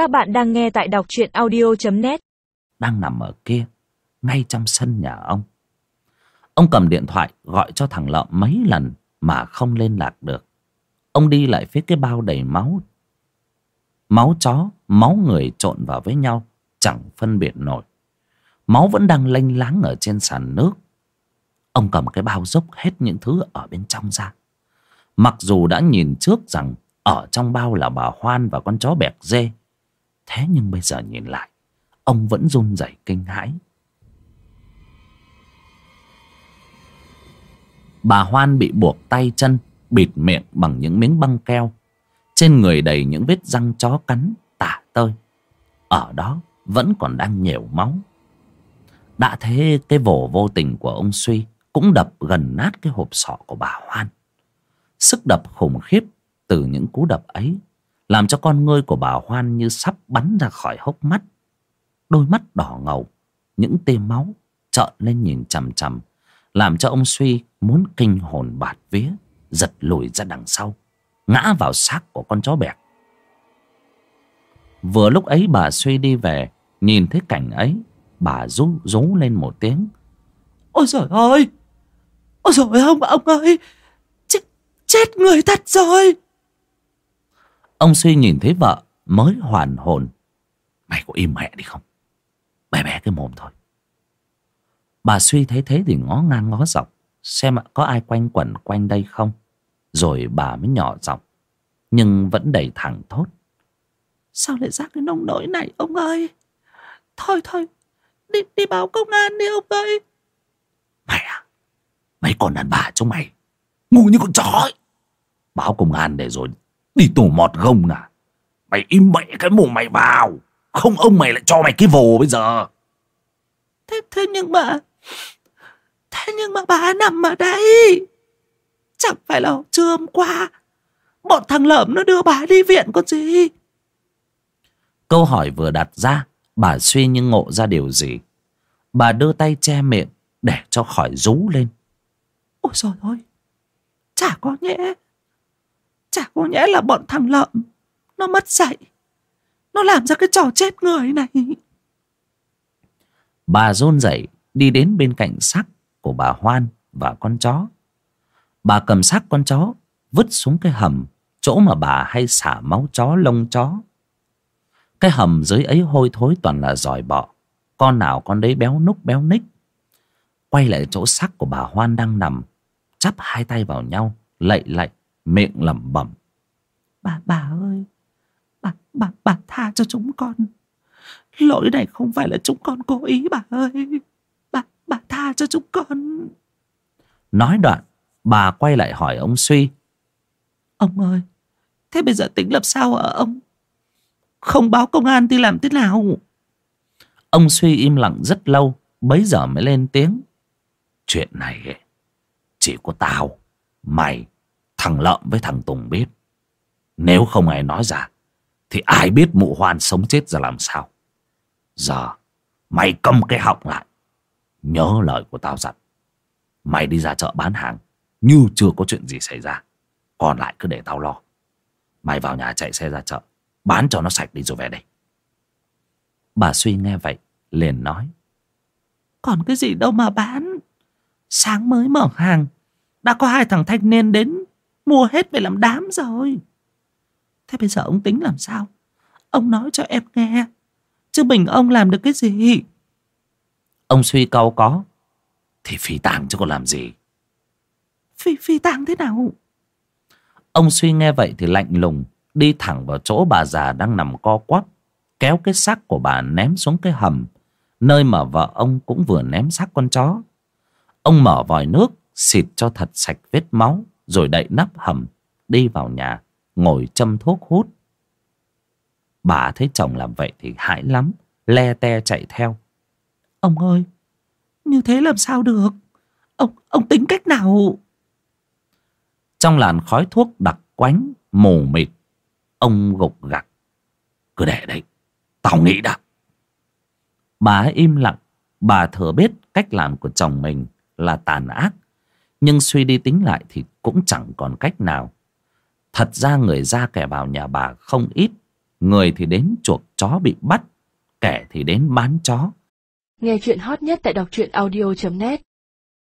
Các bạn đang nghe tại đọc truyện audio.net Đang nằm ở kia, Ngay trong sân nhà ông. Ông cầm điện thoại gọi cho thằng Lợm mấy lần Mà không liên lạc được. Ông đi lại phía cái bao đầy máu. Máu chó, Máu người trộn vào với nhau, Chẳng phân biệt nổi. Máu vẫn đang lênh láng ở trên sàn nước. Ông cầm cái bao dốc hết những thứ ở bên trong ra. Mặc dù đã nhìn trước rằng Ở trong bao là bà Hoan và con chó bẹt dê Thế nhưng bây giờ nhìn lại, Ông vẫn run rẩy kinh hãi. Bà Hoan bị buộc tay chân, Bịt miệng bằng những miếng băng keo. Trên người đầy những vết răng chó cắn, Tả tơi. Ở đó vẫn còn đang nhểu máu. Đã thế, cái vổ vô tình của ông Suy Cũng đập gần nát cái hộp sọ của bà Hoan. Sức đập khủng khiếp Từ những cú đập ấy làm cho con ngươi của bà Hoan như sắp bắn ra khỏi hốc mắt. Đôi mắt đỏ ngầu, những tia máu trợn lên nhìn chằm chằm, làm cho ông Suy muốn kinh hồn bạt vía, giật lùi ra đằng sau, ngã vào xác của con chó bẹt. Vừa lúc ấy bà Suy đi về, nhìn thấy cảnh ấy, bà rú rú lên một tiếng. Ôi trời ơi! Ôi trời ông, ông ơi! Chết, chết người thật rồi! Ông Suy nhìn thấy vợ mới hoàn hồn. Mày có im mẹ đi không? Bé bé cái mồm thôi. Bà Suy thấy thế thì ngó ngang ngó dọc. Xem có ai quanh quẩn quanh đây không. Rồi bà mới nhỏ giọng Nhưng vẫn đầy thẳng thốt. Sao lại ra cái nông nỗi này ông ơi? Thôi thôi, đi, đi báo công an đi ông ơi. Mày à, mấy con đàn bà chúng mày, ngu như con chó ấy. Báo công an để rồi Đi tù mọt gông à? Mày im mẹ cái mồm mày vào. Không ông mày lại cho mày cái vồ bây giờ. Thế, thế nhưng mà Thế nhưng mà bà nằm ở đây. Chẳng phải là trưa hôm qua Bọn thằng lợm nó đưa bà đi viện còn gì? Câu hỏi vừa đặt ra Bà suy như ngộ ra điều gì? Bà đưa tay che miệng Để cho khỏi rú lên. Ôi trời ơi Chả có nhẽ có nhẽ là bọn thằng lợm, Nó mất dạy Nó làm ra cái trò chết người này Bà rôn dậy đi đến bên cạnh xác của bà Hoan và con chó. Bà cầm xác con chó, vứt xuống cái hầm, chỗ mà bà hay xả máu chó, lông chó. Cái hầm dưới ấy hôi thối toàn là giỏi bọ. Con nào con đấy béo núc, béo ních. Quay lại chỗ xác của bà Hoan đang nằm. Chắp hai tay vào nhau. Lạy lạy, miệng lẩm bẩm bà bà ơi bà bà bà tha cho chúng con. Lỗi này không phải là chúng con cố ý bà ơi. Bà bà tha cho chúng con. Nói đoạn bà quay lại hỏi ông suy. Ông ơi thế bây giờ tính làm sao ở ông? Không báo công an thì làm thế nào? Ông suy im lặng rất lâu bấy giờ mới lên tiếng. Chuyện này chỉ có tao mày Thằng Lợm với thằng Tùng biết nếu không ai nói ra, Thì ai biết mụ hoan sống chết ra làm sao? Giờ, Mày câm cái họng lại. Nhớ lời của tao dặn. Mày đi ra chợ bán hàng, Như chưa có chuyện gì xảy ra. Còn lại cứ để tao lo. Mày vào nhà chạy xe ra chợ, Bán cho nó sạch đi rồi về đây. Bà suy nghe vậy, liền nói. Còn cái gì đâu mà bán. Sáng mới mở hàng, Đã có hai thằng thanh niên đến, Mua hết về làm đám rồi. Thế bây giờ ông tính làm sao? Ông nói cho em nghe. Chứ mình ông làm được cái gì? Ông suy câu có. Thì phi tàng chứ còn làm gì? Phi, phi tàng thế nào? Ông suy nghe vậy thì lạnh lùng Đi thẳng vào chỗ bà già đang nằm co quắp Kéo cái xác của bà ném xuống cái hầm Nơi mà vợ ông cũng vừa ném xác con chó. Ông mở vòi nước Xịt cho thật sạch vết máu rồi đậy nắp hầm đi vào nhà ngồi châm thuốc hút. Bà thấy chồng làm vậy thì hãi lắm le te chạy theo. Ông ơi như thế làm sao được? Ông ông tính cách nào? Trong làn khói thuốc đặc quánh mù mịt ông gục gặc. Cứ để đấy tao nghĩ đã. Bà im lặng. Bà thừa biết cách làm của chồng mình là tàn ác nhưng suy đi tính lại thì cũng chẳng còn cách nào Thật ra người ra kẻ vào nhà bà không ít. Người thì đến chuộc chó bị bắt, kẻ thì đến bán chó. Nghe chuyện hot nhất tại đọc truyện audio.net